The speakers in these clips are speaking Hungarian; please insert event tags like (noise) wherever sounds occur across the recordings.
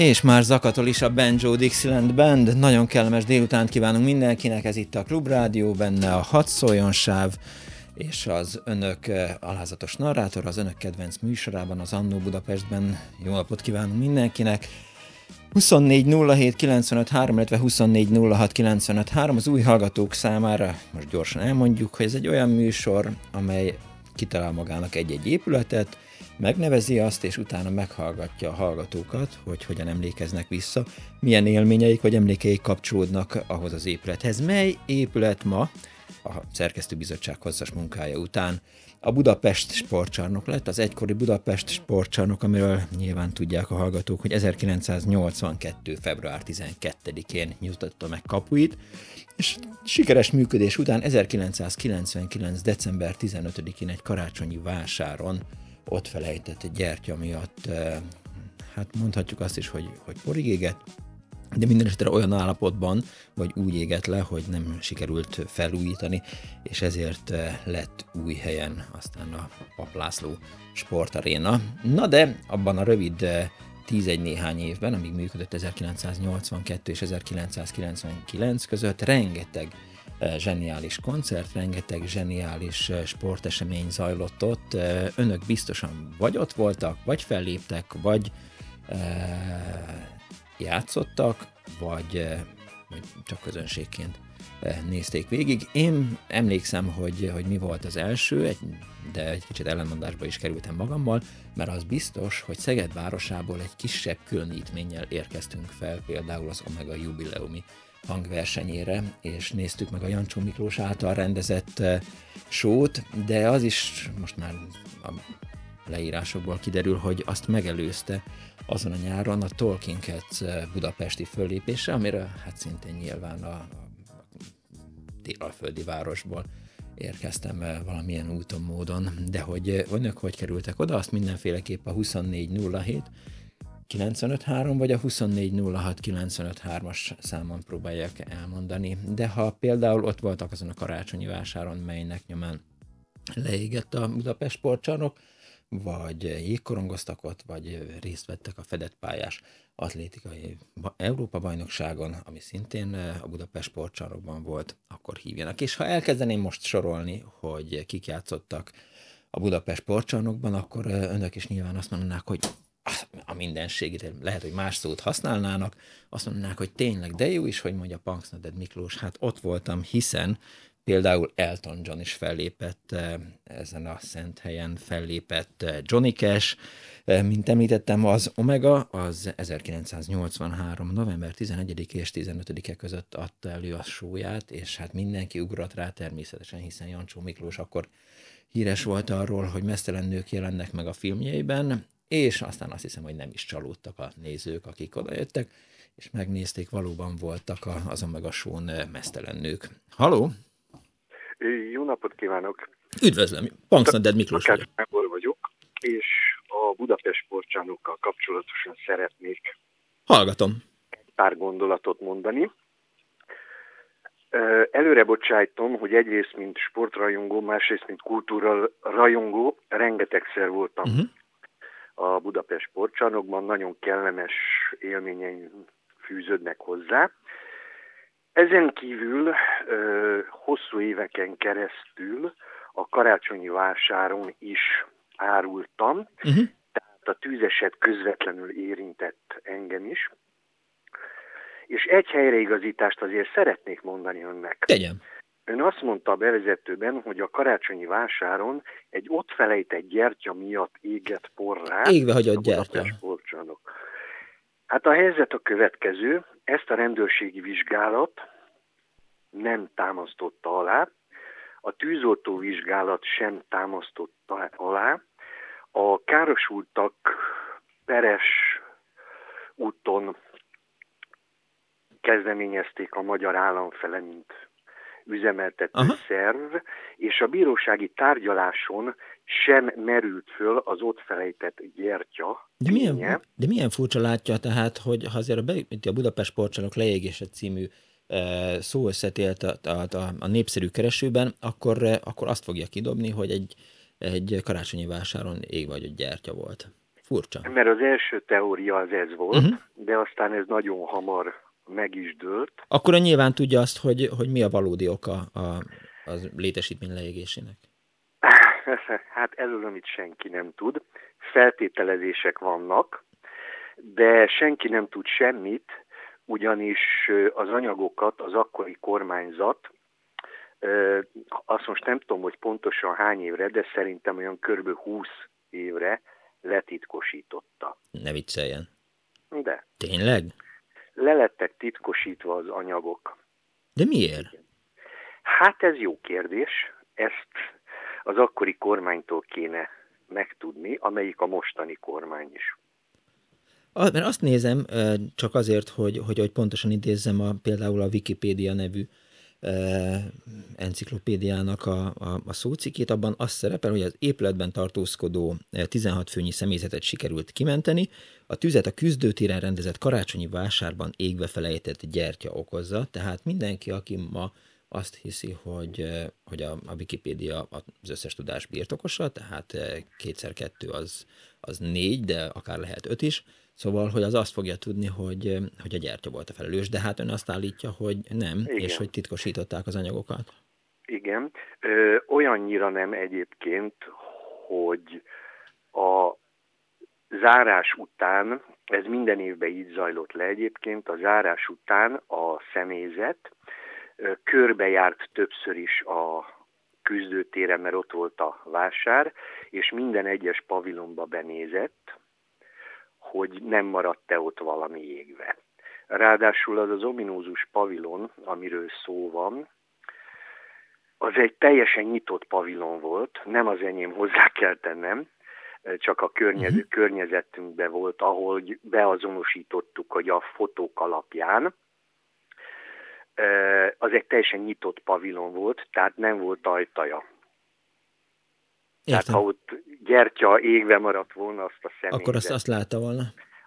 És már zakatol is a Banjo Dixieland Band. Nagyon kellemes délutánt kívánunk mindenkinek, ez itt a Klubrádió, benne a Hat Szóljon sáv, és az önök eh, alázatos narrátor, az önök kedvenc műsorában, az Annó Budapestben. Jó napot kívánunk mindenkinek! 24 07 95 3, illetve 24 06 95 3 az új hallgatók számára, most gyorsan elmondjuk, hogy ez egy olyan műsor, amely kitalál magának egy-egy épületet, megnevezi azt, és utána meghallgatja a hallgatókat, hogy hogyan emlékeznek vissza, milyen élményeik vagy emlékeik kapcsolódnak ahhoz az épülethez. Mely épület ma a szerkesztőbizottság hosszas munkája után a Budapest sportcsarnok lett, az egykori Budapest sportcsarnok, amiről nyilván tudják a hallgatók, hogy 1982. február 12-én nyújtotta meg kapuit, és sikeres működés után 1999. december 15-én egy karácsonyi vásáron ott felejtett egy gyertya miatt, hát mondhatjuk azt is, hogy, hogy porig éget, de minden esetre olyan állapotban, vagy úgy égett le, hogy nem sikerült felújítani, és ezért lett új helyen aztán a Paplászló sportaréna. Na de abban a rövid 11 néhány évben, amíg működött 1982 és 1999 között, rengeteg zseniális koncert, rengeteg zseniális sportesemény zajlott ott. Önök biztosan vagy ott voltak, vagy felléptek, vagy játszottak, vagy, csak közönségként nézték végig. Én emlékszem, hogy, hogy mi volt az első, egy, de egy kicsit ellenmondásba is kerültem magammal, mert az biztos, hogy Szeged városából egy kisebb különítménnyel érkeztünk fel, például az Omega jubileumi hangversenyére, és néztük meg a Jancsó Miklós által rendezett sót, de az is most már a leírásokból kiderül, hogy azt megelőzte azon a nyáron a Tolkien Cats budapesti föllépése, amire hát szintén nyilván a, a délalföldi városból érkeztem valamilyen úton, módon, de hogy önök hogy kerültek oda, azt mindenféleképp a 2407 953 vagy a 2406 953-as számon próbálják elmondani. De ha például ott voltak azon a karácsonyi vásáron, melynek nyomán leégett a Budapest sportcsarnok, vagy jégkorongoztak ott, vagy részt vettek a fedett pályás atlétikai Európa-bajnokságon, ami szintén a Budapest sportcsarnokban volt, akkor hívjanak. És ha elkezdeném most sorolni, hogy kik játszottak a Budapest sportcsarnokban, akkor önök is nyilván azt mondanák, hogy a mindenségét, lehet, hogy más szót használnának, azt mondanák, hogy tényleg, de jó is, hogy mondja Punksnoded Miklós, hát ott voltam, hiszen például Elton John is fellépett eh, ezen a szent helyen, fellépett eh, Johnny Cash, eh, mint említettem, az Omega az 1983. november 11 és 15-e között adta elő a sóját, és hát mindenki ugrott rá természetesen, hiszen Jancsó Miklós akkor híres volt arról, hogy mesztelen nők jelennek meg a filmjeiben, és aztán azt hiszem, hogy nem is csalódtak a nézők, akik odajöttek, és megnézték, valóban voltak azon meg a són mesztelen nők. Haló! Jó napot kívánok! Üdvözlöm! Punksnodded Miklós vagyok. vagyok, és a Budapest sportcsarnokkal kapcsolatosan szeretnék Hallgatom. pár gondolatot mondani. Előre bocsájtom, hogy egyrészt, mint sportrajongó, másrészt, mint kultúra rajongó, rengetegszer voltam uh-huh a Budapest sportcsarnokban, nagyon kellemes élményeim fűződnek hozzá. Ezen kívül ö, hosszú éveken keresztül a karácsonyi vásáron is árultam, uh-huh. tehát a tűzeset közvetlenül érintett engem is. És egy helyreigazítást azért szeretnék mondani önnek. Tegyen. Ön azt mondta a bevezetőben, hogy a karácsonyi vásáron egy ott felejtett gyertya miatt éget porrá. Égve hagyott gyertya. Hát a helyzet a következő, ezt a rendőrségi vizsgálat nem támasztotta alá. a tűzoltó vizsgálat sem támasztotta alá. A károsultak peres úton kezdeményezték a magyar állam fele, mint üzemeltető Aha. szerv, és a bírósági tárgyaláson sem merült föl az ott felejtett gyertya. De milyen, de milyen furcsa látja tehát, hogy ha azért a, a Budapest Sportcsarnok leégése című e, szó összetélt a, a, a, a népszerű keresőben, akkor, e, akkor azt fogja kidobni, hogy egy, egy karácsonyi vásáron ég vagy egy gyertya volt. Furcsa. Mert az első teória az ez volt, uh-huh. de aztán ez nagyon hamar meg is dőlt. Akkor nyilván tudja azt, hogy, hogy mi a valódi oka a, a létesítmény leégésének. (laughs) Hát erről, amit senki nem tud. Feltételezések vannak, de senki nem tud semmit, ugyanis az anyagokat az akkori kormányzat, azt most nem tudom, hogy pontosan hány évre, de szerintem olyan kb. 20 évre letitkosította. Ne vicceljen. De. Tényleg? Le lettek titkosítva az anyagok. De miért? Hát ez jó kérdés. Ezt az akkori kormánytól kéne megtudni, amelyik a mostani kormány is. Mert azt nézem, csak azért, hogy, hogy, hogy pontosan idézzem a, például a Wikipédia nevű enciklopédiának a, a, a szócikét, abban az szerepel, hogy az épületben tartózkodó 16 főnyi személyzetet sikerült kimenteni, a tüzet a küzdőtéren rendezett karácsonyi vásárban égve felejtett gyertya okozza, tehát mindenki, aki ma azt hiszi, hogy, hogy a, a Wikipédia az összes tudás birtokosa, tehát kétszer kettő az, az négy, de akár lehet öt is, Szóval, hogy az azt fogja tudni, hogy, hogy a gyertya volt a felelős, de hát ön azt állítja, hogy nem, Igen. és hogy titkosították az anyagokat. Igen, Ö, olyannyira nem egyébként, hogy a zárás után, ez minden évben így zajlott le egyébként, a zárás után a személyzet körbejárt többször is a küzdőtéren, mert ott volt a vásár, és minden egyes pavilonba benézett, hogy nem maradt-e ott valami égve. Ráadásul az az ominózus pavilon, amiről szó van, az egy teljesen nyitott pavilon volt, nem az enyém hozzá kell tennem, csak a környező, uh-huh. környezetünkben volt, ahol beazonosítottuk, hogy a fotók alapján, az egy teljesen nyitott pavilon volt, tehát nem volt ajtaja. Értem. Tehát ha ott gyertya égve maradt volna azt a személyzet. Akkor azt, azt látta volna.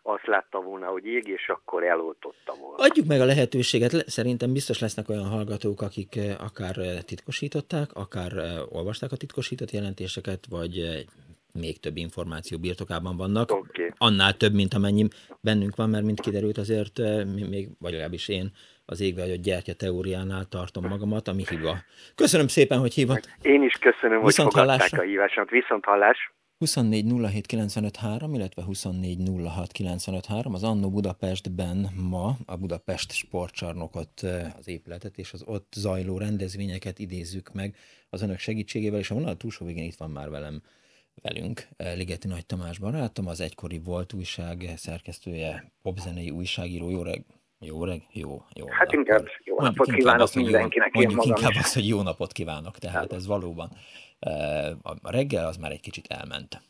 Azt látta volna, hogy ég, és akkor eloltotta volna. Adjuk meg a lehetőséget. Szerintem biztos lesznek olyan hallgatók, akik eh, akár eh, titkosították, akár eh, olvasták a titkosított jelentéseket, vagy még több információ birtokában vannak. Okay. Annál több, mint amennyi bennünk van, mert mint kiderült azért, még, vagy legalábbis én az égve a gyertya teóriánál tartom magamat, ami hiba. Köszönöm szépen, hogy hívott. Én is köszönöm, Viszont hogy fogadták a hívásomat. Viszont hallás. 24 illetve 24 az Annó Budapestben ma a Budapest sportcsarnokot, az épületet és az ott zajló rendezvényeket idézzük meg az önök segítségével, és a vonal túlsó végén itt van már velem velünk Ligeti Nagy Tamás barátom, az egykori volt újság szerkesztője, popzenei újságíró. Jó reg, jó reg, jó, jó. Hát inkább jó napot kívánok azt, mindenkinek. Jó, mondjuk inkább is. azt, hogy jó napot kívánok, tehát ez valóban. A reggel az már egy kicsit elment.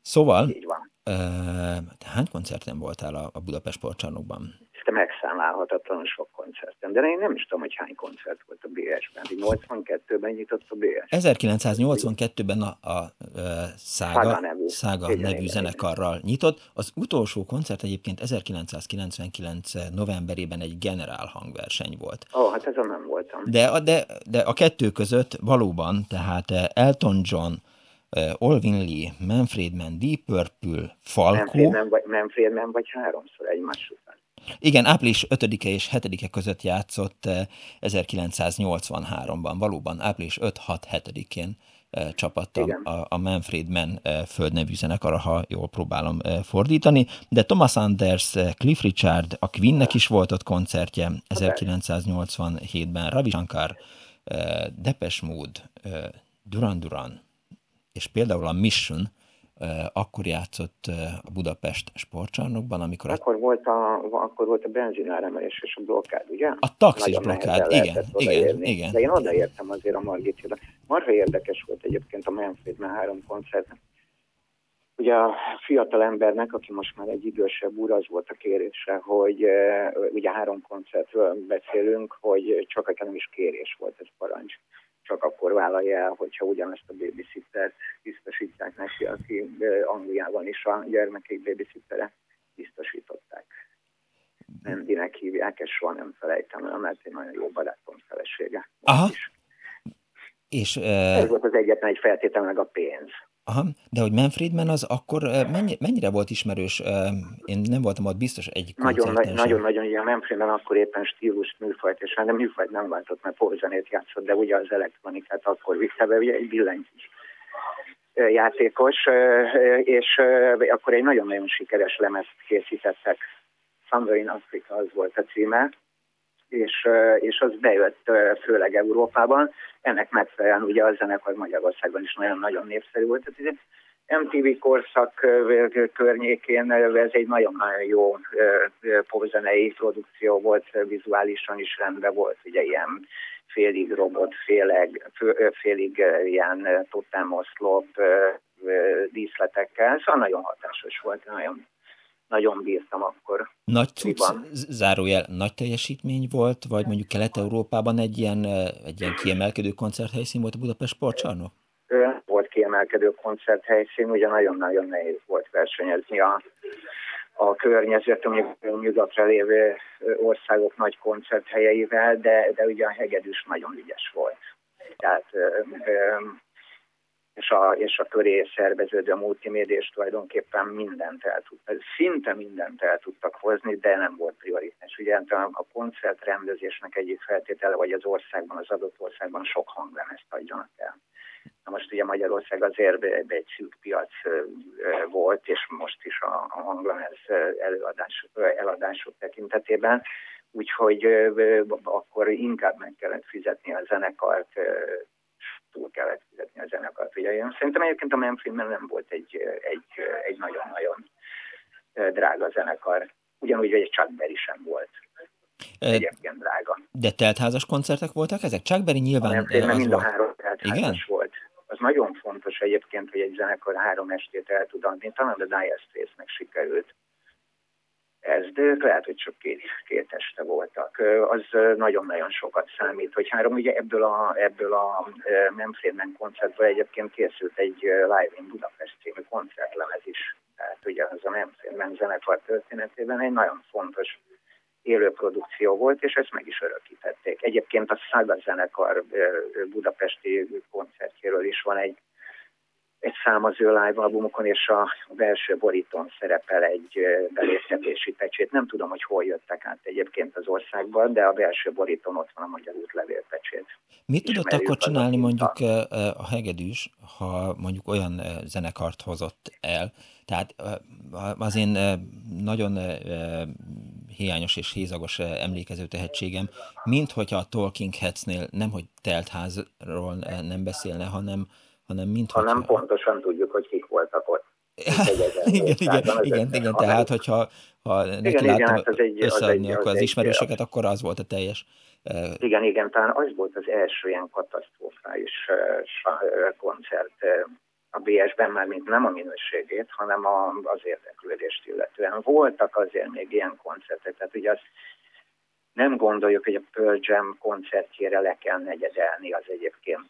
Szóval, Így van. hány koncerten voltál a Budapest sportcsarnokban? Te megszámlálhatatlan sok koncerten, de én nem is tudom, hogy hány koncert volt a BS-ben. 82-ben nyitott a BS. 1982-ben a, a, a Szága, Szága nevű, Szága igen, nevű igen, zenekarral igen. nyitott. Az utolsó koncert egyébként 1999 novemberében egy generál hangverseny volt. Ó, oh, hát ezen nem voltam. De, de, de a kettő között valóban, tehát Elton John, Olvin Lee, Manfred Mann, Deep Purple, Falco. Manfred Mann vagy, Manfred Mann vagy háromszor egymás. Igen, április 5-e és 7-e között játszott 1983-ban, valóban április 5-6-7-én csapatta a, a Manfred Mann földnevű zenekar, ha jól próbálom fordítani, de Thomas Anders, Cliff Richard, a Queennek is volt ott koncertje 1987-ben, Ravi Shankar, Depeche Mode, Duran Duran, és például a Mission akkor játszott a Budapest sportcsarnokban, amikor... Akkor, a... volt a, akkor volt a benzináremelés és a blokkád, ugye? A taxis blokkád, igen, igen, igen. De én odaértem azért a Margitira. Marha érdekes volt egyébként a Manfredman három koncert. Ugye a fiatal embernek, aki most már egy idősebb úr, az volt a kérése, hogy ugye három koncertről beszélünk, hogy csak nem is kérés volt ez parancs csak akkor vállalja el, hogyha ugyanezt a babysittert biztosítják neki, aki Angliában is a gyermekek babysittere biztosították. Mendinek hívják, és soha nem felejtem el, mert egy nagyon jó barátom felesége. Aha. Is. És, uh... Ez volt az egyetlen egy feltétel, meg a pénz. Aha, de hogy Manfredman az akkor mennyi, mennyire volt ismerős? Én nem voltam ott biztos egy Nagyon, nagyon, nagyon, ugye Manfredman akkor éppen stílus, műfajt, és hát nem műfajt nem váltott, mert popzenét játszott, de ugye az elektronikát akkor vitte be, ugye egy billentyű játékos, és akkor egy nagyon-nagyon sikeres lemezt készítettek. Somewhere in Africa az volt a címe, és, és az bejött főleg Európában. Ennek megfelelően ugye a zenekar Magyarországon is nagyon-nagyon népszerű volt. Tehát MTV korszak környékén ez egy nagyon-nagyon jó popzenei produkció volt, vizuálisan is rendben volt, ugye ilyen félig robot, félig, félig ilyen totemoszlop díszletekkel, szóval nagyon hatásos volt, nagyon nagyon bírtam akkor. Nagy cucc, zárójel, nagy teljesítmény volt, vagy mondjuk Kelet-Európában egy ilyen, egy ilyen kiemelkedő koncerthelyszín volt a Budapest Sportcsarnok? Volt kiemelkedő koncerthelyszín, ugye nagyon-nagyon nehéz volt versenyezni a, a környezetünk nyugatra lévő országok nagy koncerthelyeivel, de, de ugye a hegedűs nagyon ügyes volt. Tehát és a, és a köré szerveződő multimédia és tulajdonképpen mindent el tudtak, szinte mindent el tudtak hozni, de nem volt prioritás. Ugye a, a koncertrendezésnek egyik feltétele, vagy az országban, az adott országban sok hanglemezt adjanak el. Na most ugye Magyarország azért egy szűk piac volt, és most is a, a hanglemez előadás, eladások tekintetében, úgyhogy akkor inkább meg kellett fizetni a zenekart túl kellett fizetni a zenekart. Ugye szerintem egyébként a Memphis-ben nem volt egy, egy, egy nagyon-nagyon drága zenekar. Ugyanúgy, hogy egy Chuck Berry sem volt. Egyébként drága. De teltházas koncertek voltak ezek? Chuck Berry nyilván a az mind volt. a három teltházas Igen? volt. Az nagyon fontos egyébként, hogy egy zenekar három estét el tud adni. Talán a Dire Straits-nek sikerült ez, de lehet, hogy csak két, két este voltak. Az nagyon-nagyon sokat számít, hogy három, ugye ebből a, ebből a Memphis koncertből egyébként készült egy Live in Budapest című koncertlemez is. Tehát ugye az a Memphis zenekar történetében egy nagyon fontos élőprodukció volt, és ezt meg is örökítették. Egyébként a Saga zenekar budapesti koncertjéről is van egy egy szám az ő live albumokon, és a belső borítón szerepel egy beléptetési pecsét. Nem tudom, hogy hol jöttek át egyébként az országban, de a belső borítón ott van a magyar útlevélpecsét. Mit tudott akkor csinálni mondjuk a hegedűs, ha mondjuk olyan zenekart hozott el? Tehát az én nagyon hiányos és hézagos emlékező tehetségem, mint hogyha a Talking Headsnél nem, hogy teltházról nem beszélne, hanem hanem mint Hanem pontosan tudjuk, hogy kik voltak ott. (laughs) igen, igen, igen, igen, tehát hogyha ha neki igen, láttam hát az egy, összeadni az, egy, az, az ismerőseket, akkor az volt a teljes. Igen, igen, talán az volt az első ilyen katasztrofális koncert a BS-ben, már mint nem a minőségét, hanem a, az érdeklődést illetően. Voltak azért még ilyen koncertek, tehát ugye az nem gondoljuk, hogy a Pearl Jam koncertjére le kell negyedelni az egyébként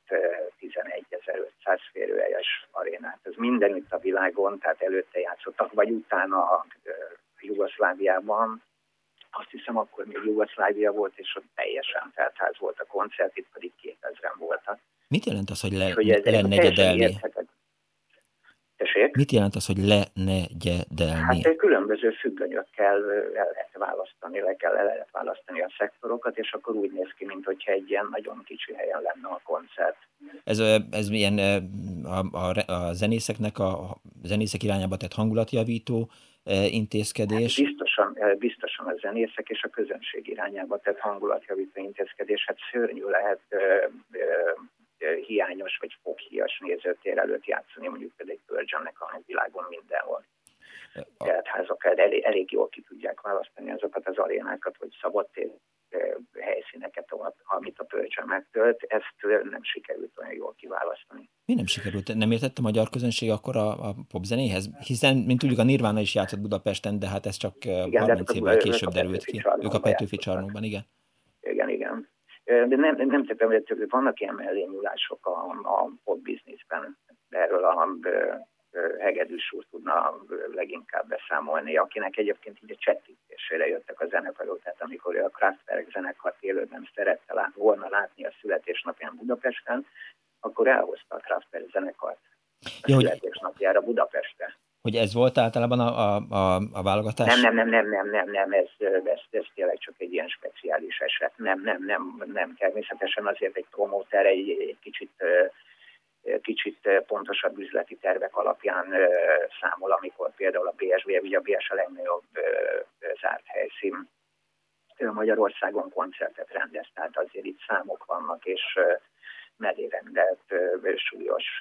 11.500 férőhelyes arénát. Ez mindenütt a világon, tehát előtte játszottak, vagy utána a Jugoszláviában. Azt hiszem, akkor még Jugoszlávia volt, és ott teljesen feltház volt a koncert, itt pedig 2000-en voltak. Mit jelent az, hogy le, hogy lenegyedelni? Tessék? Mit jelent az, hogy lenegyedelni? Hát különböző függönyökkel el lehet választani, le kell el lehet választani a szektorokat, és akkor úgy néz ki, mintha egy ilyen nagyon kicsi helyen lenne a koncert. Ez, ez milyen a, a, a zenészeknek a, a zenészek irányába tett hangulatjavító intézkedés? Hát biztosan, biztosan a zenészek és a közönség irányába tett hangulatjavító intézkedés. Hát szörnyű lehet hiányos vagy foghíjas nézőtér előtt játszani, mondjuk egy Pörgyönnek a világon mindenhol. Tehát házakat elég, elég jól ki tudják választani azokat az arénákat, vagy szabadtér helyszíneket, amit a Pölcsön megtölt, ezt nem sikerült olyan jól kiválasztani. Mi nem sikerült? Nem értette a magyar közönség akkor a, a popzenéhez? Hiszen, mint tudjuk, a Nirvana is játszott Budapesten, de hát ez csak igen, 30 évvel később derült ki. Ők a Petőfi csarnokban, igen. De nem, nem tettem, hogy vannak ilyen mellényúlások a, a pop bizniszben. Erről a Hegedűs úr tudna leginkább beszámolni, akinek egyébként így a csettítésére jöttek a zenekarok, tehát amikor ő a Kraftwerk zenekart élőben szerette lát, volna látni a születésnapján Budapesten, akkor elhozta a Kraftwerk zenekart a ja, születésnapjára Budapestre. Hogy ez volt általában a, a, a válogatás? Nem, nem, nem, nem, nem, nem, ez, ez, ez tényleg csak egy ilyen speciális eset. Nem, nem, nem, nem, természetesen azért egy promóter egy, egy kicsit kicsit pontosabb üzleti tervek alapján számol, amikor például a BSB, ugye a BS a legnagyobb zárt helyszín Magyarországon koncertet rendez, tehát azért itt számok vannak, és mellé rendelt súlyos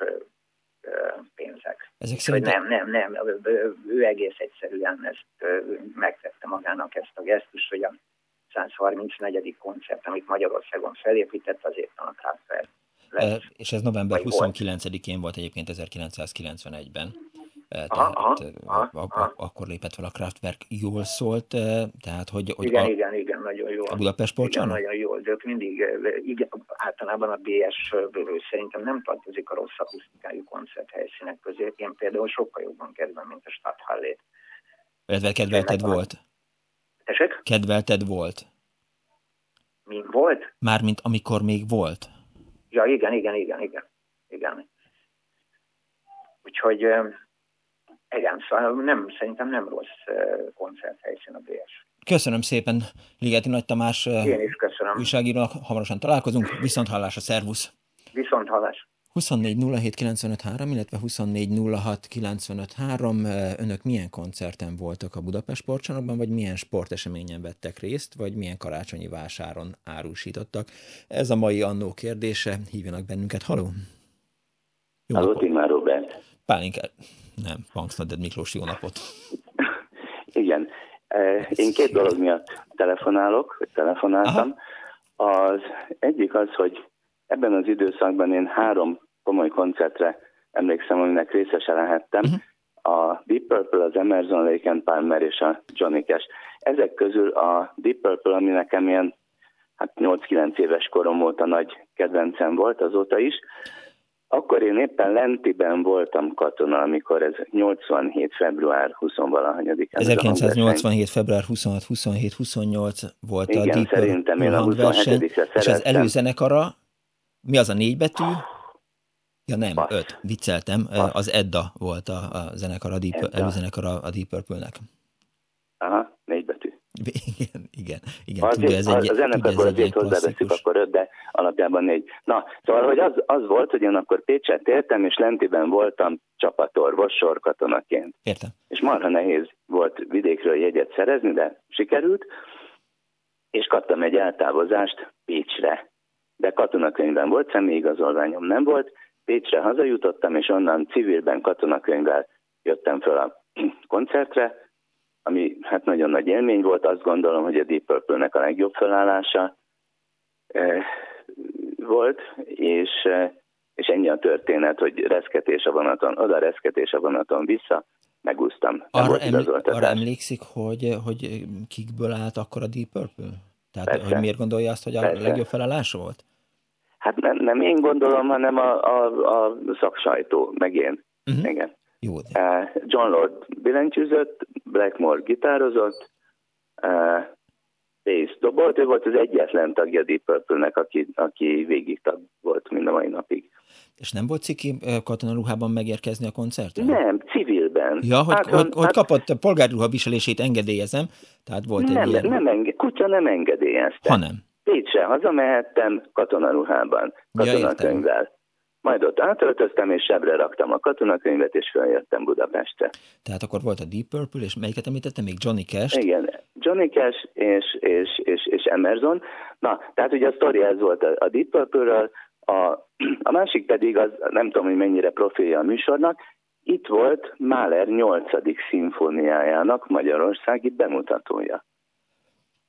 pénzek. Ezek szerint... Nem, nem, nem, ő egész egyszerűen ezt megtette magának ezt a gesztust, hogy a 134. koncert, amit Magyarországon felépített, az éppen a Kraftwerk lesz. És ez november 29-én volt egyébként 1991-ben. Tehát aha, aha, aha. akkor lépett fel a Kraftwerk. Jól szólt, tehát hogy... hogy igen, a, igen, igen, nagyon jól. A Budapest sportcsarnok? Nagyon jól, de ők mindig, igen, általában a BS szerintem nem tartozik a rossz akusztikájú koncerthelyszínek közé. Én például sokkal jobban kedvem, mint a Stadthallét. Illetve kedvelted volt? Tessék? Kedvelted volt? Mi volt? Mármint amikor még volt. Ja, igen, igen, igen, igen. igen. Úgyhogy igen, szóval nem, szerintem nem rossz koncerthelyszín a BS. Köszönöm szépen, Ligeti Nagy Tamás Én is köszönöm. újságíró, hamarosan találkozunk. Viszont hallás a szervusz! Viszont hallás! 24 illetve 24 Önök milyen koncerten voltak a Budapest sportcsarnokban, vagy milyen sporteseményen vettek részt, vagy milyen karácsonyi vásáron árusítottak? Ez a mai annó kérdése. Hívjanak bennünket. Haló! Jó Halló, Timár Robert. Pálink, nem, Punksnodded Miklós, jó napot! Igen. Én két dolog miatt telefonálok, vagy telefonáltam. Aha. Az egyik az, hogy ebben az időszakban én három komoly koncertre emlékszem, aminek részese lehettem. Uh-huh. A Deep Purple, az Emerson, Lake and Palmer és a Johnny Cash. Ezek közül a Deep Purple, ami nekem ilyen hát 8-9 éves korom volt a nagy kedvencem volt azóta is. Akkor én éppen Lentiben voltam katona, amikor ez 87. február 20-valahanyadikán. 1987. február 26, 27, 28 volt Igen, a Deep szerintem én a 27 És az előzenekara, mi az a négy betű? Ja nem, Basz. öt. Vicceltem. Basz. Az Edda volt a, a zenekar, a Deep, előzenekar a Deep Purple-nek. (laughs) Igen, igen. igen. Az, tudja, ez egy, a zenekarból azért hozzáveszünk akkor öt, de alapjában négy. Na, szóval, hogy az, az volt, hogy én akkor Pécset éltem, és Lentiben voltam csapatorvos sorkatonaként. Értem. És marha nehéz volt vidékről jegyet szerezni, de sikerült, és kaptam egy eltávozást Pécsre. De katonakönyvben volt, személyigazolványom nem volt, Pécsre hazajutottam, és onnan civilben katonakönyvvel jöttem föl a koncertre, ami hát nagyon nagy élmény volt, azt gondolom, hogy a Deep Purple-nek a legjobb felállása eh, volt, és, eh, és ennyi a történet, hogy reszketés a vonaton, oda reszketés a vonaton vissza, megúsztam. Arra, eml arra emlékszik, hogy, hogy kikből állt akkor a Deep Purple? Tehát, Persze. hogy miért gondolja azt, hogy a Persze. legjobb felállása volt? Hát nem, nem én gondolom, hanem a, a, a szaksajtó, meg én. Uh-huh. Igen. Jó, de. Uh, John Lord billentyűzött, Blackmore gitározott, uh, bass dobolt, ő volt az egyetlen tagja Deep Purple-nek, aki, aki végig tag volt mind a mai napig. És nem volt ciki katonaruhában megérkezni a koncertre? Nem, civilben. Ja, hogy, hát, hogy, hát, kapott a polgárruha viselését engedélyezem, tehát volt nem, egy ilyen... Nem, enge, kutya nem engedélyezte. Ha nem. Pécsre hazamehettem katonaruhában, katonakönyvvel. Majd ott átöltöztem, és sebre raktam a katonakönyvet, és feljöttem Budapestre. Tehát akkor volt a Deep Purple, és melyiket említettem még? Johnny Cash? Igen, Johnny Cash és, és, és, és Emerson. Na, tehát ugye a sztori ez volt a, a Deep Purple-ről, A, a másik pedig, az nem tudom, hogy mennyire profilja a műsornak, itt volt Mahler 8. szimfóniájának magyarországi bemutatója.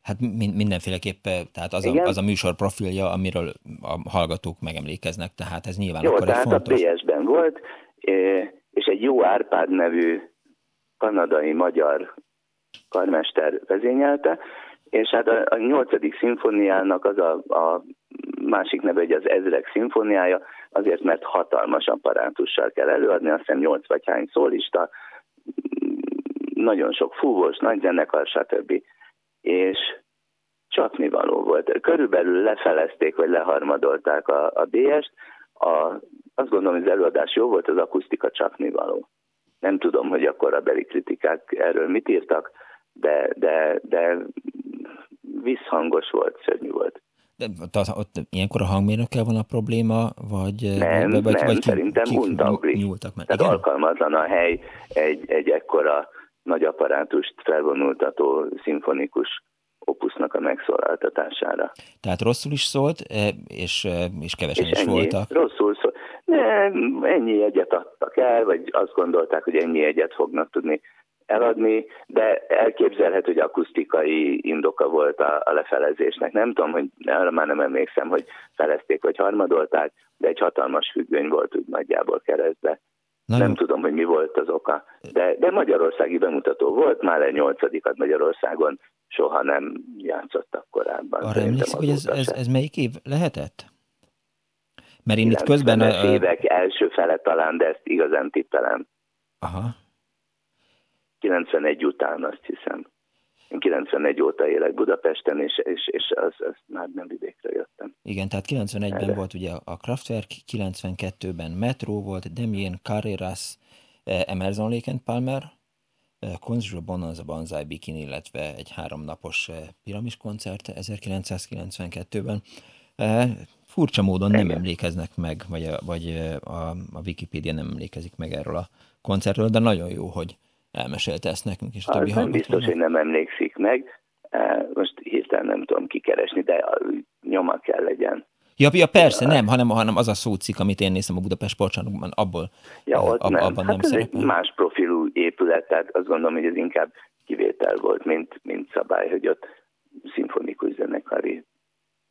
Hát mindenféleképp, tehát az a, az a műsor profilja, amiről a hallgatók megemlékeznek, tehát ez nyilván Jó, akkor tehát fontos. a PS-ben volt, és egy jó Árpád nevű kanadai-magyar karmester vezényelte, és hát a, a 8. szimfóniának az a, a másik neve, hogy az Ezrek szimfóniája, azért, mert hatalmas apparátussal kell előadni, azt hiszem 8 vagy hány szólista, nagyon sok fúvós, nagy zenekar, stb. És csapnivaló volt. Körülbelül lefelezték, vagy leharmadolták a, a BS-t. A, azt gondolom, hogy az előadás jó volt, az akusztika csapnivaló. Nem tudom, hogy akkor a beli kritikák erről mit írtak, de, de, de visszhangos volt, szörnyű volt. De ott, ott ilyenkor a hangmérnökkel van a probléma, vagy... Nem, vagy, nem, vagy szerintem untauglik. Nyúltak meg. Tehát Igen? alkalmatlan a hely egy, egy ekkora nagy apparátust felvonultató szimfonikus opusznak a megszólaltatására. Tehát rosszul is szólt, e, és, e, és kevesen és is ennyi, voltak. Rosszul szólt. Nem, ennyi egyet adtak el, vagy azt gondolták, hogy ennyi egyet fognak tudni eladni, de elképzelhető, hogy akusztikai indoka volt a, a lefelezésnek. Nem tudom, hogy arra már nem emlékszem, hogy felezték vagy harmadolták, de egy hatalmas függöny volt úgy nagyjából keresztbe. Na nem tudom, hogy mi volt az oka. De, de magyarországi bemutató volt, már egy nyolcadikat Magyarországon soha nem játszottak korábban. Arra emlékszik, hogy ez, ez, ez melyik év lehetett? Mert én itt közben... A... évek első fele talán, de ezt igazán tippelem. Aha. 91 után azt hiszem. Én 91 óta élek Budapesten, és, és, és az, az már nem vidékre jöttem. Igen, tehát 91-ben Erre. volt ugye a Kraftwerk, 92-ben Metro volt, Demien Carreras, eh, Emerson Lake and Palmer, eh, Bonanza Banzai Bikini, illetve egy háromnapos eh, piramis koncert 1992-ben. Furcsa módon nem Igen. emlékeznek meg, vagy, a, vagy a, a Wikipédia nem emlékezik meg erről a koncertről, de nagyon jó, hogy elmesélte ezt nekünk, és a többi nem biztos, hogy nem emlékszik meg. Most hirtelen nem tudom kikeresni, de nyoma kell legyen. Ja, ja persze, nem, hanem, hanem az a szócik, amit én nézem a Budapest sportcsarnokban, abból ja, ott ab, nem. abban hát nem ez szerepel. egy más profilú épület, tehát azt gondolom, hogy ez inkább kivétel volt, mint, mint szabály, hogy ott szimfonikus zenekari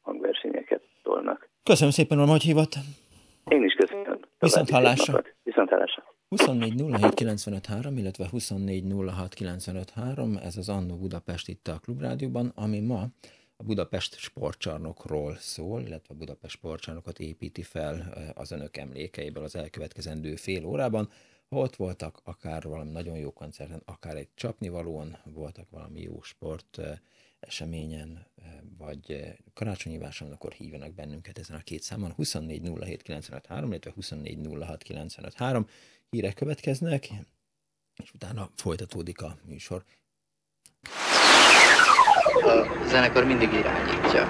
hangversenyeket tolnak. Köszönöm szépen, hogy hívott. Én is köszönöm. Viszont hallásra. Viszont hallásra. 24 illetve 24 ez az Annó Budapest itt a Klubrádióban, ami ma a Budapest sportcsarnokról szól, illetve a Budapest sportcsarnokot építi fel az önök emlékeiből az elkövetkezendő fél órában. Ha ott voltak akár valami nagyon jó koncerten, akár egy csapnivalóan, voltak valami jó sport eseményen, vagy karácsonyi vásárolón, akkor hívjanak bennünket ezen a két számon, 24 illetve 24 hírek következnek, és utána folytatódik a műsor. A zenekar mindig irányítja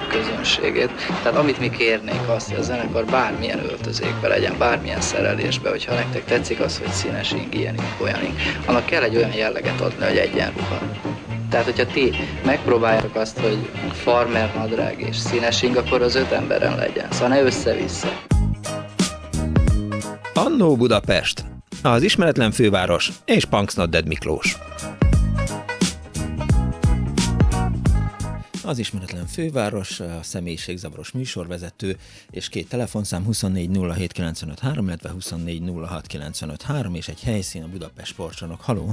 a közönségét. Tehát amit mi kérnénk azt, hogy a zenekar bármilyen öltözékbe legyen, bármilyen szerelésbe, hogyha nektek tetszik az, hogy színes ing, ilyen ing, olyan ing, annak kell egy olyan jelleget adni, hogy egyenruha. Tehát, hogyha ti megpróbáljátok azt, hogy farmer nadrág és színes ing, akkor az öt emberen legyen. Szóval ne össze-vissza. Annó Budapest, az ismeretlen főváros és Punksnodded Miklós. Az ismeretlen főváros, a személyiségzavaros műsorvezető, és két telefonszám 2407953, illetve 2406953, és egy helyszín a Budapest sportcsarnok. Haló!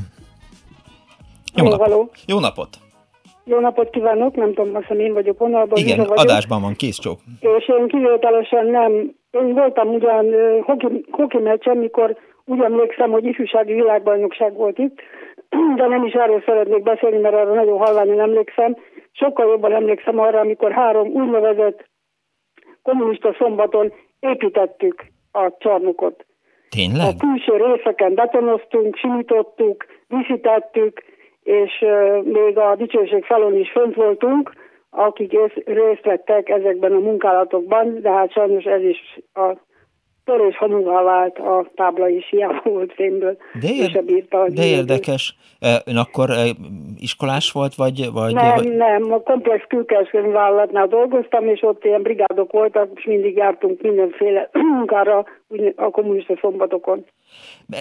Jó, napot. Haló. Jó napot! Jó napot kívánok, nem tudom, azt én vagyok vonalban. Igen, adásban van, kész csók. És én kivételesen nem én voltam ugyan hoki, hoki meccsen, mikor úgy emlékszem, hogy ifjúsági világbajnokság volt itt, (clears throat) de nem is erről szeretnék beszélni, mert arra nagyon halványan emlékszem. Sokkal jobban emlékszem arra, amikor három úgynevezett kommunista szombaton építettük a csarnokot. Tényleg? A külső részeken betonoztunk, simítottuk, viszítettük, és még a dicsőség felon is fönt voltunk, akik részt vettek ezekben a munkálatokban, de hát sajnos ez is a törés hamuvá vált a tábla is, hiába volt fémből, de, ér- bírta, de érdekes. Ön akkor iskolás volt, vagy... vagy nem, vagy... nem, a komplex külkereskedelmi vállalatnál dolgoztam, és ott ilyen brigádok voltak, és mindig jártunk mindenféle (clears throat) munkára a kommunista szombatokon.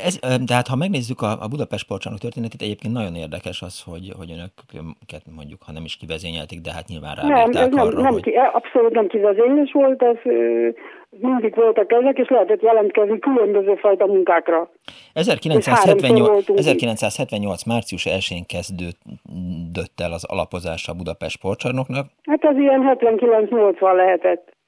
Ez, de hát ha megnézzük a, a Budapest sportcsarnok történetét, egyébként nagyon érdekes az, hogy, hogy önöket mondjuk, ha nem is kivezényelték, de hát nyilván rá Nem, ez nem, arra, nem hogy... abszolút nem kivezénylés volt, ez mindig voltak ezek, és lehetett jelentkezni különböző fajta munkákra. 1978, 1978 március 1-én kezdődött el az alapozása a Budapest sportcsarnoknak. Hát az ilyen 79-80 lehetett.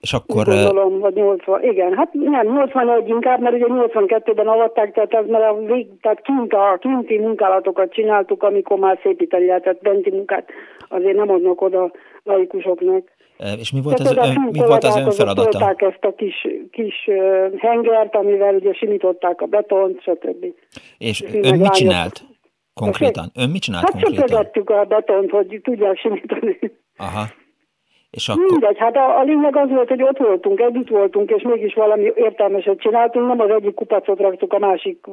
És akkor... Gondolom, vagy 80, igen, hát nem, 81 inkább, mert ugye 82-ben avatták, tehát ez már a vég, tehát kint a kinti munkálatokat csináltuk, amikor már szépíteni lehetett benti munkát, azért nem adnak oda laikusoknak. És mi volt az, ön, mi volt az ön feladata? ezt a kis, kis hengert, amivel ugye simították a betont, stb. És, és ön mit csinált konkrétan? Ön mit csinált hát konkrétan? Hát a betont, hogy tudják simítani. Aha. És akkor... Mindegy, hát a, a lényeg az volt, hogy ott voltunk, együtt voltunk, és mégis valami értelmeset csináltunk, nem az egyik kupacot raktuk a másik,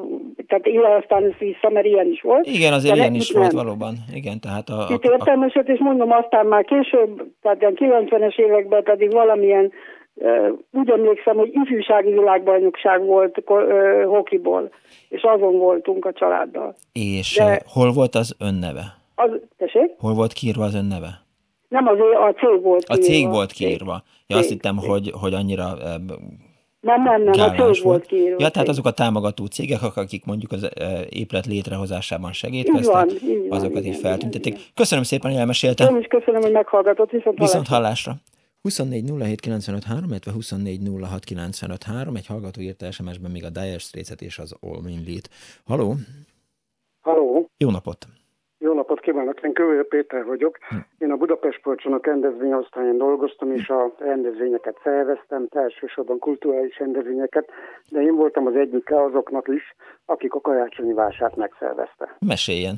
tehát éle aztán vissza, mert ilyen is volt. Igen, azért ilyen is nem. volt valóban. Igen, tehát a, Itt a, értelmeset, és mondom, aztán már később, tehát a 90-es években pedig valamilyen úgy emlékszem, hogy ifjúsági világbajnokság volt uh, hokiból, és azon voltunk a családdal. És De hol volt az önneve? Az, tessék? Hol volt kiírva az önneve? Nem az a cég volt. A cég volt kiírva. Ja, azt hittem, hogy, hogy annyira nem, nem, nem, a cég volt, volt kiírva. Ja, tehát azok a támogató cégek, akik mondjuk az épület létrehozásában segítkeztek, azokat így feltüntették. Köszönöm szépen, hogy elmesélte. Én is köszönöm, hogy meghallgatott. Viszont, Viszont hallásra. 24 07 illetve 24 egy hallgató írta SMS-ben még a Dire Straits-et és az All Minlit. Haló? Haló? Jó napot! Jó napot kívánok, én Kövő Péter vagyok. Hm. Én a Budapest Polcsonok rendezvényosztályon dolgoztam, és a rendezvényeket szerveztem, elsősorban kulturális rendezvényeket, de én voltam az egyike azoknak is, akik a karácsonyi vását megszervezte. Meséljen!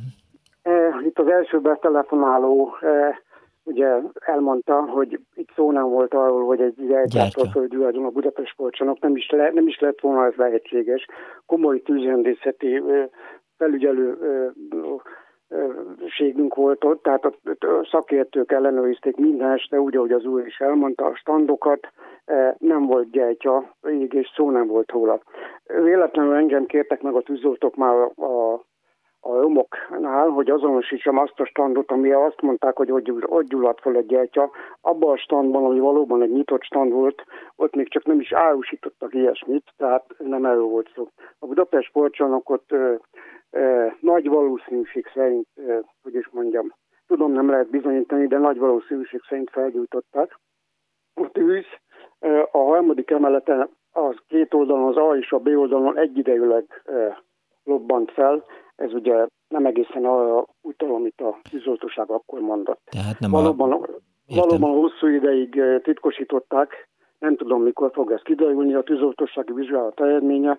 E, itt az első betelefonáló e, ugye elmondta, hogy itt szó nem volt arról, hogy egy gyártó földűadjon a Budapest Polcsonok, nem is, le, nem is lett volna ez lehetséges. Komoly tűzrendészeti felügyelő ségünk volt ott, tehát a szakértők ellenőrizték minden este, úgy, ahogy az úr is elmondta, a standokat, nem volt gyertya, így és szó nem volt róla. Véletlenül engem kértek meg a tűzoltók már a, a romoknál, hogy azonosítsam azt a standot, ami azt mondták, hogy hogy, hogy gyulladt fel egy gyertya. Abban a standban, ami valóban egy nyitott stand volt, ott még csak nem is árusítottak ilyesmit, tehát nem erről volt szó. A Budapest sportcsarnokot nagy valószínűség szerint, hogy is mondjam, tudom nem lehet bizonyítani, de nagy valószínűség szerint felgyújtották. A tűz a harmadik emeleten az két oldalon, az A és a B oldalon egyidejűleg lobbant fel. Ez ugye nem egészen arra utal, amit a tűzoltóság akkor mondott. Tehát nem valóban, a... valóban hosszú ideig titkosították, nem tudom, mikor fog ez kiderülni, a tűzoltósági vizsgálat eredménye.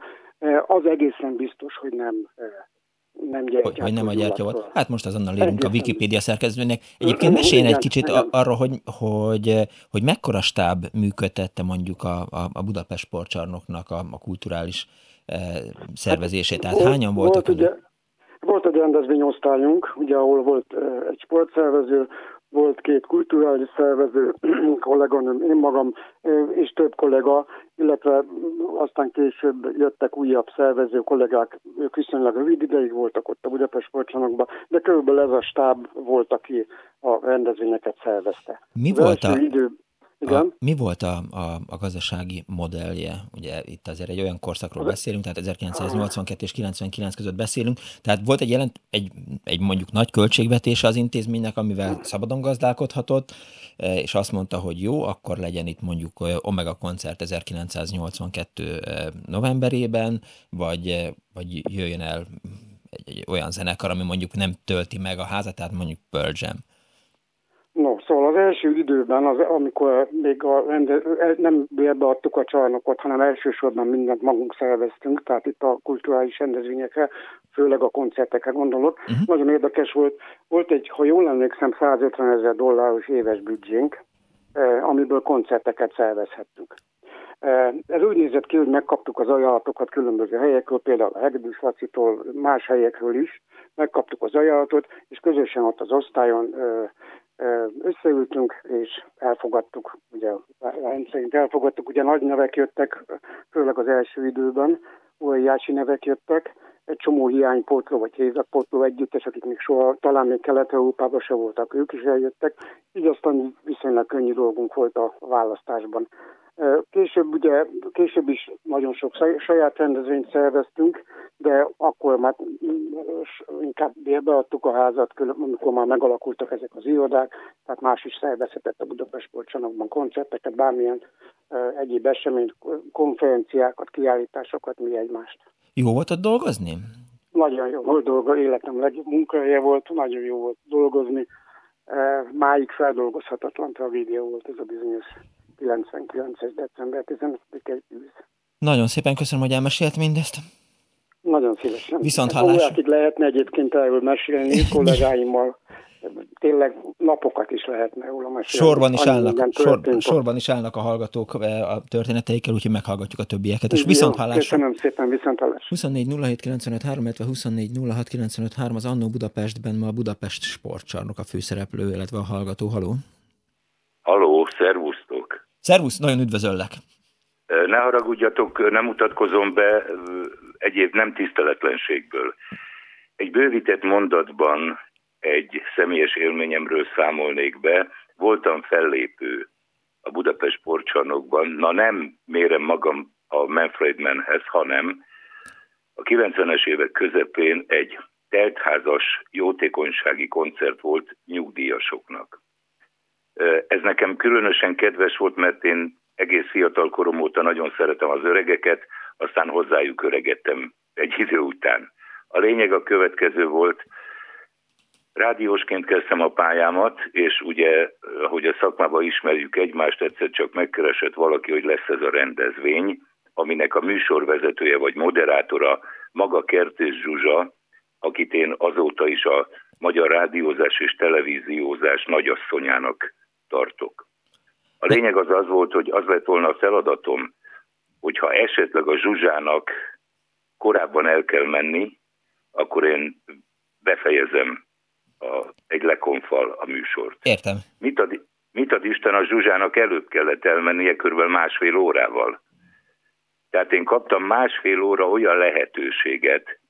Az egészen biztos, hogy nem nem gyertya. Hogy, hogy nem a gyertya volt. Hát most azonnal írunk a Wikipédia szerkezőnek. Egyébként meséljen egy kicsit igen. arról, hogy, hogy, hogy mekkora stáb működtette mondjuk a, a, a Budapest sportcsarnoknak a, a kulturális e, szervezését. Tehát hát, hányan voltak? Volt, ugye, volt egy rendezvényosztályunk, ugye, ahol volt egy sportszervező, volt két kulturális szervező, (clears throat) kolléganőm, én magam és több kollega, illetve aztán később jöttek újabb szervező kollégák, ők viszonylag rövid ideig voltak ott a Budapest sportcsarnokban, de körülbelül ez a stáb volt, aki a rendezvényeket szervezte. Mi volt a... Idő, igen. A, mi volt a, a, a gazdasági modellje? Ugye itt azért egy olyan korszakról beszélünk, tehát 1982 és 99 között beszélünk, tehát volt egy, jelent, egy, egy mondjuk nagy költségvetése az intézménynek, amivel szabadon gazdálkodhatott, e, és azt mondta, hogy jó, akkor legyen itt mondjuk Omega koncert 1982 e, novemberében, vagy, e, vagy jöjjön el egy, egy olyan zenekar, ami mondjuk nem tölti meg a házat, tehát mondjuk Pearl Jam. No, szóval az első időben, az, amikor még a rende, nem bérbe adtuk a csarnokot, hanem elsősorban mindent magunk szerveztünk, tehát itt a kulturális rendezvényekre, főleg a koncertekre gondolok. Uh-huh. Nagyon érdekes volt, volt egy, ha jól emlékszem, 150 ezer dolláros éves büdzsénk, eh, amiből koncerteket szervezhettünk. Ez úgy nézett ki, hogy megkaptuk az ajánlatokat különböző helyekről, például a Hegedűs Lacitól, más helyekről is, megkaptuk az ajánlatot, és közösen ott az osztályon összeültünk, és elfogadtuk, ugye rendszerint elfogadtuk, ugye nagy nevek jöttek, főleg az első időben, óriási nevek jöttek, egy csomó hiánypótló vagy hézakpótló együttes, akik még soha, talán még Kelet-Európában se voltak, ők is eljöttek, így aztán viszonylag könnyű dolgunk volt a választásban. Később ugye, később is nagyon sok saját rendezvényt szerveztünk, de akkor már inkább beadtuk a házat, amikor már megalakultak ezek az irodák, tehát más is szervezhetett a Budapest Sportcsarnokban koncerteket, bármilyen egyéb eseményt, konferenciákat, kiállításokat, mi egymást. Jó volt ott dolgozni? Nagyon jó volt dolgozni, életem legjobb munkahelye volt, nagyon jó volt dolgozni. Máig feldolgozhatatlan tragédia volt ez a bizonyos 99-es december 15-i űz. Nagyon szépen köszönöm, hogy elmesélt mindezt. Nagyon szívesen. Viszont hallás. Órákig lehetne egyébként erről mesélni (laughs) kollégáimmal. Tényleg napokat is lehetne róla mesélni. Sorban is, állnak, sor, sorban is állnak a hallgatók a történeteikkel, úgyhogy meghallgatjuk a többieket. És viszont hallásra. Köszönöm szépen, viszont hallásra. 24 07 95 3, illetve 24 06 95 3 az Annó Budapestben ma a Budapest sportcsarnok a főszereplő, illetve a hallgató. Haló! Haló, szervusztok! Szervusz, nagyon üdvözöllek! Ne haragudjatok, nem mutatkozom be egyéb nem tiszteletlenségből. Egy bővített mondatban egy személyes élményemről számolnék be. Voltam fellépő a Budapest sportcsarnokban. Na nem mérem magam a Manfred Manhez, hanem a 90-es évek közepén egy teltházas jótékonysági koncert volt nyugdíjasoknak. Ez nekem különösen kedves volt, mert én egész fiatal korom óta nagyon szeretem az öregeket, aztán hozzájuk öregettem egy idő után. A lényeg a következő volt, rádiósként kezdtem a pályámat, és ugye, ahogy a szakmában ismerjük egymást, egyszer csak megkeresett valaki, hogy lesz ez a rendezvény, aminek a műsorvezetője vagy moderátora maga Kertész Zsuzsa, akit én azóta is a magyar rádiózás és televíziózás nagyasszonyának tartok. A lényeg az az volt, hogy az lett volna a feladatom, hogyha esetleg a Zsuzsának korábban el kell menni, akkor én befejezem a, egy lekonfal a műsort. Értem. Mit ad, mit ad Isten a Zsuzsának előbb kellett elmennie kb. másfél órával. Tehát én kaptam másfél óra olyan lehetőséget,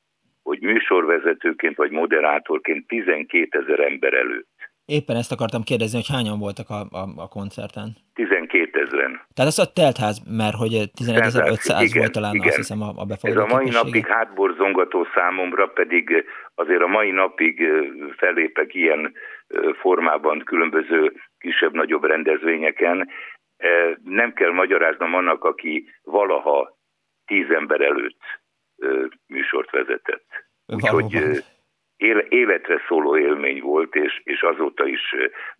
hogy műsorvezetőként vagy moderátorként 12 ezer ember előtt Éppen ezt akartam kérdezni, hogy hányan voltak a, a, a koncerten? 12 ezeren. Tehát az a teltház, mert hogy 11.500 volt talán igen. azt hiszem a, a befogadó Ez a mai napig hátborzongató számomra, pedig azért a mai napig fellépek ilyen formában különböző kisebb-nagyobb rendezvényeken. Nem kell magyaráznom annak, aki valaha tíz ember előtt műsort vezetett. Úgyhogy életre szóló élmény volt, és, és azóta is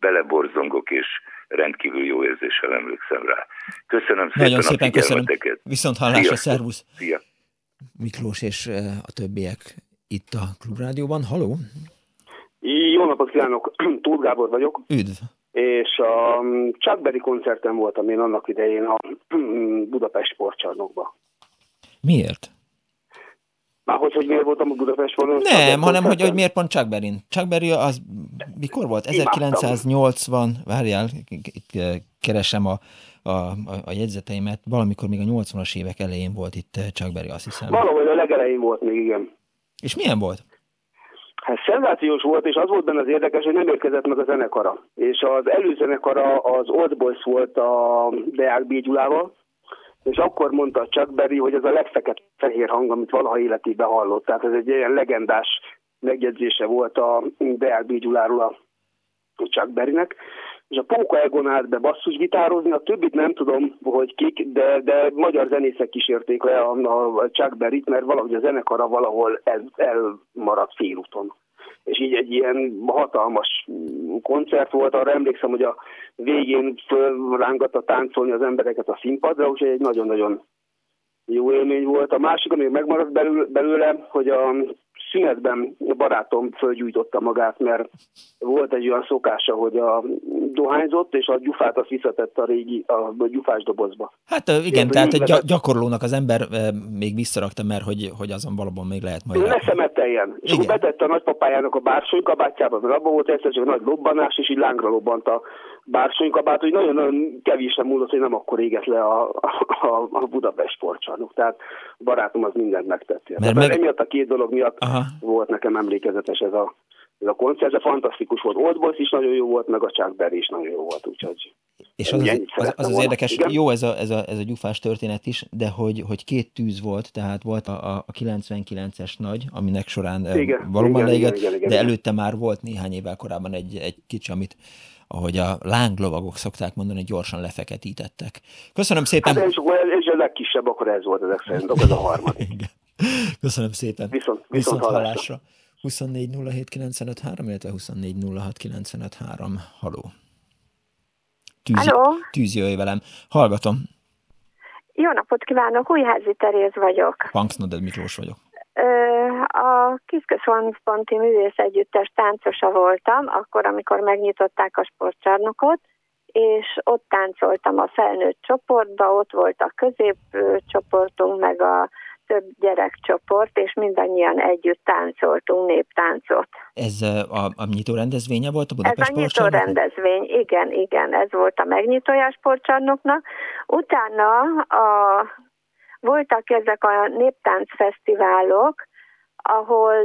beleborzongok, és rendkívül jó érzéssel emlékszem rá. Köszönöm szépen Nagyon szépen a köszönöm. Viszont hallásra, szervusz! Szia! Miklós és a többiek itt a Klubrádióban. Haló! Jó napot kívánok! (clears throat) Tóth Gábor vagyok. Üdv! És a Chuck Berry koncerten voltam én annak idején a Budapest sportcsarnokban. Miért? Már hogy, miért voltam a Budapest vonal? Nem, hanem hogy, hogy miért pont. Chuck Berry az mikor volt? 1980, várjál, itt eh, keresem a, a, a jegyzeteimet, valamikor még a 80-as évek elején volt itt eh, Chuck Berry, azt hiszem. Valahogy a legelején volt még, igen. És milyen volt? Hát szenzációs volt, és az volt benne az érdekes, hogy nem érkezett meg a zenekara. És az előzenekara az Old Boys volt a Deák B. Gyulával, és akkor mondta Chuck Berry, hogy ez a legfekete fehér hang, amit valaha életében hallott. Tehát ez egy ilyen legendás megjegyzése volt a Deák B. Gyuláról a Chuck Berrynek. És a Póka Egon állt be basszusgitározni, a többit nem tudom, hogy kik, de, de magyar zenészek kísérték le a, a Chuck Berry-t, mert valahogy a zenekara valahol el, elmaradt félúton és így egy ilyen hatalmas koncert volt. Arra emlékszem, hogy a végén fölrángatta táncolni az embereket a színpadra, úgyhogy egy nagyon-nagyon jó élmény volt. A másik, ami megmaradt belőle, hogy a szünetben barátom fölgyújtotta magát, mert volt egy olyan szokása, hogy a dohányzott, és a gyufát azt visszatette a régi a gyufás dobozba. Hát igen, Én, tehát egy gy- gyakorlónak az ember még visszarakta, mert hogy, hogy azon valóban még lehet majd... Ne szemeteljen. És akkor betette a nagypapájának a bársonykabátjába, mert abban volt egyszer csak nagy lobbanás, és így lángra lobbant a bársonykabát, hogy nagyon-nagyon kevés nem múlott, hogy nem akkor éget le a, a, a Budapest sportcsarnok. Tehát barátom az mindent megtett. Mert meg... emiatt a két dolog miatt Aha. Volt nekem emlékezetes ez a, ez a koncert, de fantasztikus volt. Old Boys is nagyon jó volt, meg a Chuck Berry is nagyon jó volt, úgyhogy és az az, az, az, az érdekes, Igen? jó ez a, ez, a, ez a gyufás történet is, de hogy, hogy két tűz volt, tehát volt a, a 99-es nagy, aminek során igen, valóban leégett, de előtte már volt néhány évvel korábban egy, egy kicsi, amit ahogy a lánglovagok szokták mondani, gyorsan lefeketítettek. Köszönöm szépen! Hát és, és a legkisebb, akkor ez volt ezek szerint, akkor ez a harmadik. (laughs) Köszönöm szépen! Viszont, viszont, viszont hallásra! hallásra. 24 illetve 24 Haló! Tűz, Halló? Tűz jöjj velem. Hallgatom. Jó napot kívánok, Újházi Teréz vagyok. Punksnoded Miklós vagyok. A Kiszköszonponti Művész Együttes táncosa voltam, akkor, amikor megnyitották a sportcsarnokot, és ott táncoltam a felnőtt csoportba, ott volt a középcsoportunk, meg a több gyerekcsoport, és mindannyian együtt táncoltunk néptáncot. Ez a, a nyitó rendezvénye volt a Budapest Ez a nyitó rendezvény, igen, igen, ez volt a megnyitója a sportcsarnoknak. Utána a, voltak ezek a néptáncfesztiválok, ahol,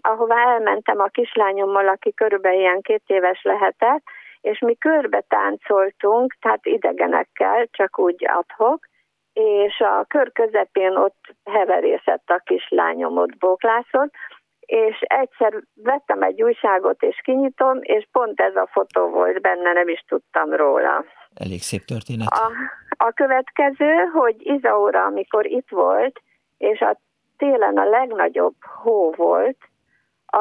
ahová elmentem a kislányommal, aki körülbelül ilyen két éves lehetett, és mi körbe táncoltunk, tehát idegenekkel, csak úgy adhok, és a kör közepén ott heverészett a kislányom, ott bóklászott, és egyszer vettem egy újságot, és kinyitom, és pont ez a fotó volt benne, nem is tudtam róla. Elég szép történet. A, a következő, hogy Izaura, amikor itt volt, és a télen a legnagyobb hó volt,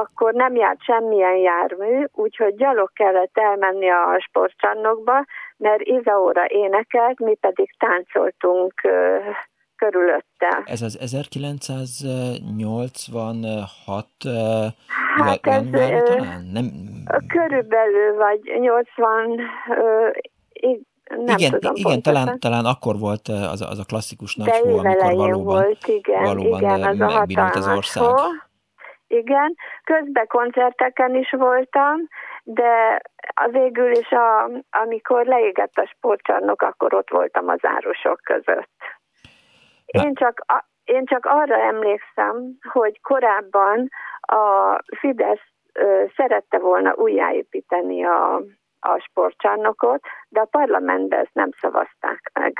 akkor nem járt semmilyen jármű, úgyhogy gyalog kellett elmenni a sportcsarnokba, mert Izaóra énekelt, mi pedig táncoltunk körülötte. Ez az 1986 uh, hát ez, talán? Nem... Körülbelül, vagy 80, uh, nem igen, tudom igen talán, talán akkor volt az a, az a klasszikus nagy hó, amikor valóban, volt, igen, valóban igen, az megbínult az ország. Hó igen. Közben koncerteken is voltam, de a végül is, a, amikor leégett a sportcsarnok, akkor ott voltam az árusok között. Én csak, a, én csak arra emlékszem, hogy korábban a Fidesz ö, szerette volna újjáépíteni a, a sportcsarnokot, de a parlamentben ezt nem szavazták meg.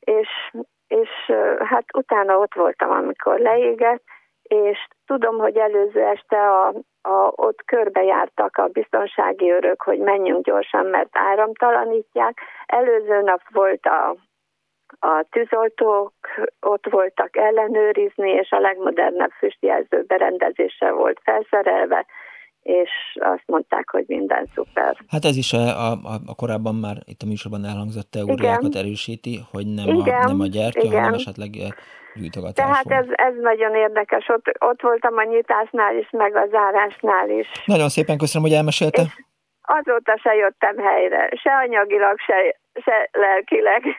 És, és hát utána ott voltam, amikor leégett, és tudom, hogy előző este a, a, ott körbejártak a biztonsági őrök, hogy menjünk gyorsan, mert áramtalanítják. Előző nap volt a, a tűzoltók, ott voltak ellenőrizni, és a legmodernebb füstjelző berendezése volt felszerelve, és azt mondták, hogy minden szuper. Hát ez is a, a, a korábban már itt a műsorban elhangzott teóriákat erősíti, hogy nem, igen, a, nem a gyertya, igen. hanem esetleg gyújtogatás Tehát ez, ez nagyon érdekes. Ott, ott voltam a nyitásnál is, meg a zárásnál is. Nagyon szépen köszönöm, hogy elmesélte. És azóta se jöttem helyre, se anyagilag, se, se lelkileg. (laughs)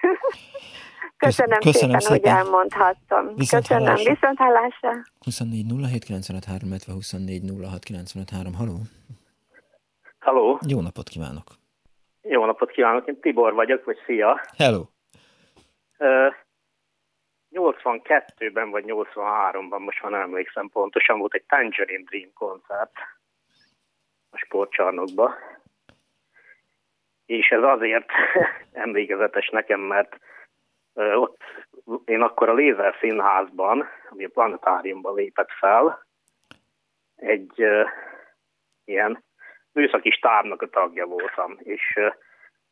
Köszönöm, Köszönöm szépen, szépen, hogy elmondhattam. Viszont Köszönöm, hallásra. viszont hallásra. 24 07 953, 24 06 953. Haló? Haló. Jó napot kívánok. Jó napot kívánok, én Tibor vagyok, vagy szia. Hello. Uh, 82-ben vagy 83-ban, most már nem emlékszem pontosan, volt egy Tangerine Dream koncert a sportcsarnokba. És ez azért (laughs) emlékezetes nekem, mert ott én akkor a Lézer Színházban, ami a planetáriumban lépett fel, egy uh, ilyen műszaki stábnak a tagja voltam, és uh,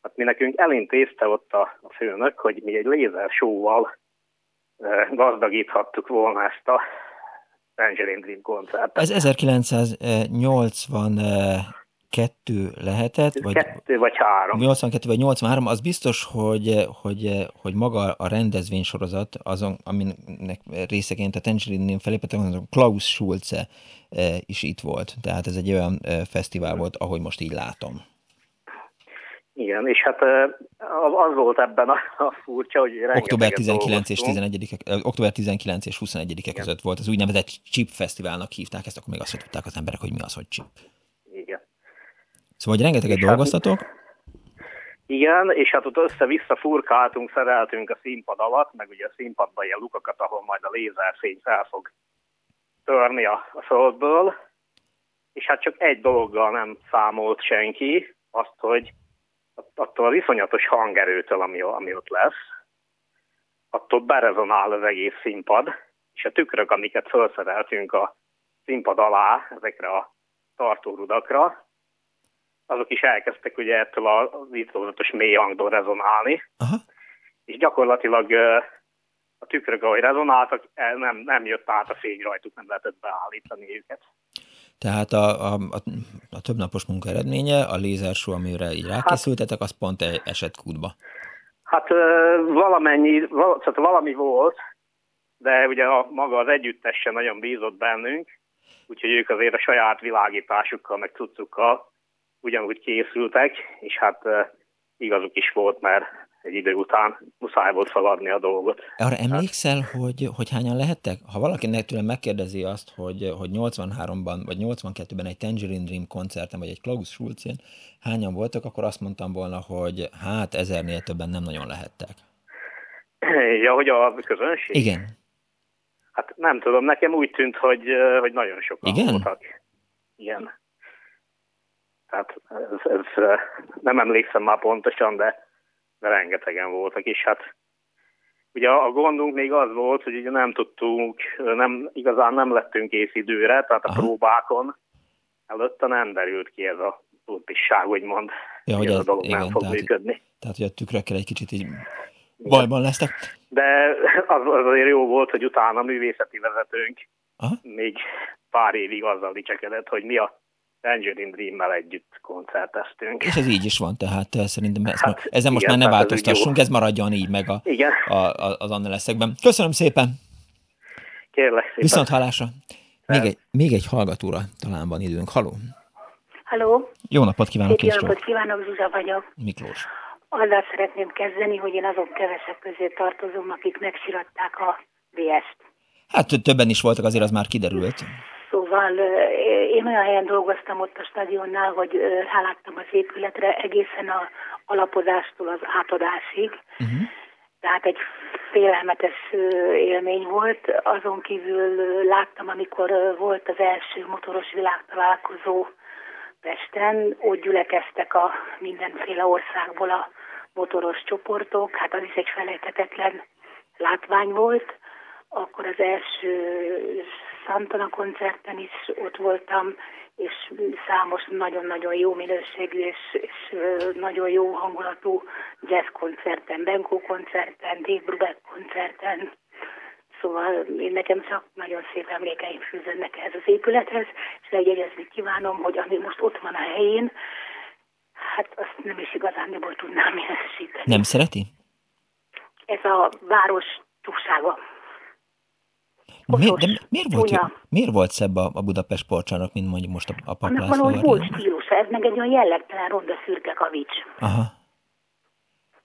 hát mi nekünk elintézte ott a, a főnök, hogy mi egy lézer show-val gazdagíthattuk volna ezt a Tangerine Dream koncertet. Ez 1980 82 lehetett, vagy, Kettő vagy három. 82 vagy 83, az biztos, hogy, hogy, hogy maga a rendezvénysorozat, azon, aminek részeként a Tangerine felépett, Klaus Schulze is itt volt. Tehát ez egy olyan fesztivál volt, ahogy most így látom. Igen, és hát az volt ebben a, a furcsa, hogy október 19 és 11 október 19 és 21 -e között volt, az úgynevezett Chip Fesztiválnak hívták ezt, akkor még azt tudták az emberek, hogy mi az, hogy Chip. Igen. Szóval, hogy rengeteget és hát- dolgoztatok. Hát, igen, és hát ott össze-vissza furkáltunk, szereltünk a színpad alatt, meg ugye a színpadban ilyen lukakat, ahol majd a lézerfény fel fog törni a, a földből, és hát csak egy dologgal nem számolt senki, azt, hogy attól az iszonyatos hangerőtől, ami, ami ott lesz, attól berezonál az egész színpad, és a tükrök, amiket felszereltünk a színpad alá, ezekre a tartórudakra, azok is elkezdtek ugye ettől az iszonyatos mély hangtól rezonálni, Aha. és gyakorlatilag a tükrök, ahogy rezonáltak, nem, nem jött át a fény rajtuk, nem lehetett beállítani őket. Tehát a, a, a, a többnapos munka eredménye, a lézersó, amire így rákészültetek, az pont e, esett kútba. Hát valamennyi, val, tehát valami volt, de ugye a, maga az együttes sem nagyon bízott bennünk, úgyhogy ők azért a saját világításukkal, meg cuccukkal ugyanúgy készültek, és hát igazuk is volt, mert egy idő után muszáj volt feladni a dolgot. Arra emlékszel, hogy, hogy hányan lehettek? Ha valaki tőlem megkérdezi azt, hogy, hogy 83-ban vagy 82-ben egy Tangerine Dream koncerten, vagy egy Klaus Schulzén hányan voltak, akkor azt mondtam volna, hogy hát ezernél többen nem nagyon lehettek. (clears throat) Ja, hogy a közönség? Igen. Hát nem tudom, nekem úgy tűnt, hogy, hogy nagyon sokan Igen? voltak. Igen. Tehát ez, ez, nem emlékszem már pontosan, de de rengetegen voltak, és hát ugye a gondunk még az volt, hogy ugye nem tudtunk, nem, igazán nem lettünk kész időre, tehát a Aha. próbákon előtte nem derült ki ez a turpisság, úgymond, ja, hogy, ez a dolog igen, nem fog tehát, működni. Tehát, hogy a tükrökkel egy kicsit így bajban lesztek. De az, az azért jó volt, hogy utána a művészeti vezetőnk Aha. még pár évig azzal dicsekedett, hogy mi a Tangerine Dream-mel együtt koncerteztünk. És ez így is van, tehát eh, szerintem ez hát, ezen most igen, már ne változtassunk, ez maradjon így meg a, igen. a, a, az anneleszekben. Köszönöm szépen! Kérlek szépen! Viszont hallásra! Még egy, még egy hallgatóra talán van időnk. Haló! Halló! Jó napot kívánok, Jó napot kívánok, Zsuzsa vagyok. Miklós. Azzal szeretném kezdeni, hogy én azok kevesek közé tartozom, akik megsiratták a BS-t. Hát többen is voltak, azért az már kiderült. Szóval én olyan helyen dolgoztam ott a stadionnál, hogy ráláttam az épületre egészen a alapozástól az átadásig. Uh-huh. Tehát egy félelmetes élmény volt. Azon kívül láttam, amikor volt az első motoros világtalálkozó Pesten, ott gyülekeztek a mindenféle országból a motoros csoportok. Hát az is egy felejthetetlen látvány volt. Akkor az első Santana koncerten is ott voltam, és számos nagyon-nagyon jó minőségű és, és nagyon jó hangulatú jazz koncerten, Benko koncerten, Dave Brubeck koncerten. Szóval én nekem csak nagyon szép emlékeim fűződnek ehhez az épülethez, és megjegyezni kívánom, hogy ami most ott van a helyén, hát azt nem is igazán tudnám minősíteni. Nem szereti? Ez a város túlsága. Mi, de miért volt, jó, miért volt szebb a, a Budapest sportcsarnok, mint mondjuk most a, a Paplászló? Annak valahogy volt stílusa, ez meg egy olyan jellegtelen ronda szürke kavics. Aha.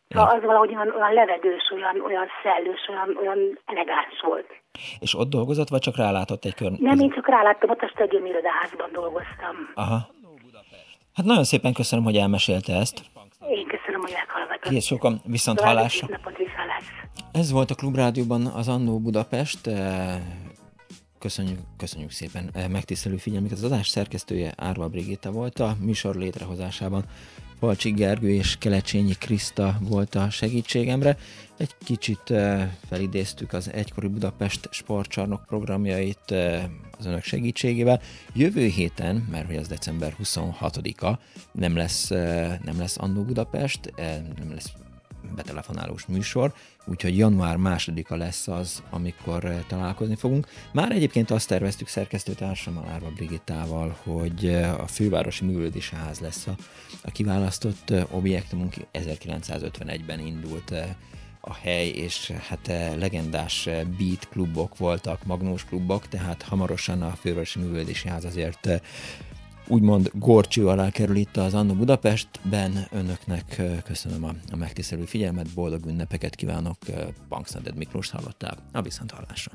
Szóval az valahogy olyan, olyan levegős, olyan, olyan szellős, olyan, olyan elegáns volt. És ott dolgozott, vagy csak rálátott egy kör? Nem, én csak ráláttam, ott a stadion irodaházban dolgoztam. Aha. Hát nagyon szépen köszönöm, hogy elmesélte ezt. Én köszönöm, hogy meghallgatott. Kész sokan, viszont hallásra. Ez volt a Klubrádióban az Annó Budapest. Eh, köszönjük, köszönjük szépen eh, megtisztelő figyelmüket. Az adás szerkesztője Árva Brigitta volt a műsor létrehozásában. Palcsi Gergő és Kelecsényi Kriszta volt a segítségemre. Egy kicsit eh, felidéztük az egykori Budapest sportcsarnok programjait az önök segítségével. Jövő héten, mert hogy az december 26-a, nem lesz, nem lesz Annó Budapest, nem lesz betelefonálós műsor, úgyhogy január másodika lesz az, amikor találkozni fogunk. Már egyébként azt terveztük szerkesztőtársammal, Árva Brigittával, hogy a fővárosi művelődési ház lesz a, a kiválasztott objektumunk. 1951-ben indult a hely, és hát legendás beat klubok voltak, magnós klubok, tehát hamarosan a Fővárosi Művelődési Ház azért úgymond gorcső alá kerül itt az Anno Budapestben. Önöknek köszönöm a, a megtisztelő figyelmet, boldog ünnepeket kívánok, Bankszended Miklós hallottál, a viszont hallásra.